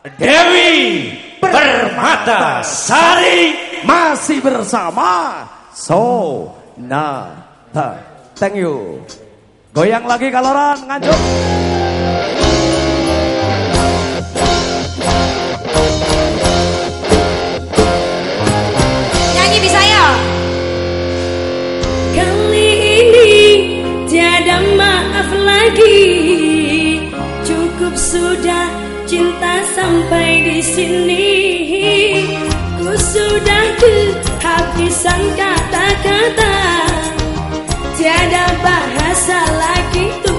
Dewi Permata Sari masih bersama So Nata. Thank you. Goyang lagi kaloran nganjuk. Nyanyi bisa ya? Kali ini tiada maaf lagi Cukup sudah cinta sampai di sini. Ku sudah kehabisan kata-kata. Tiada bahasa lagi memaafkan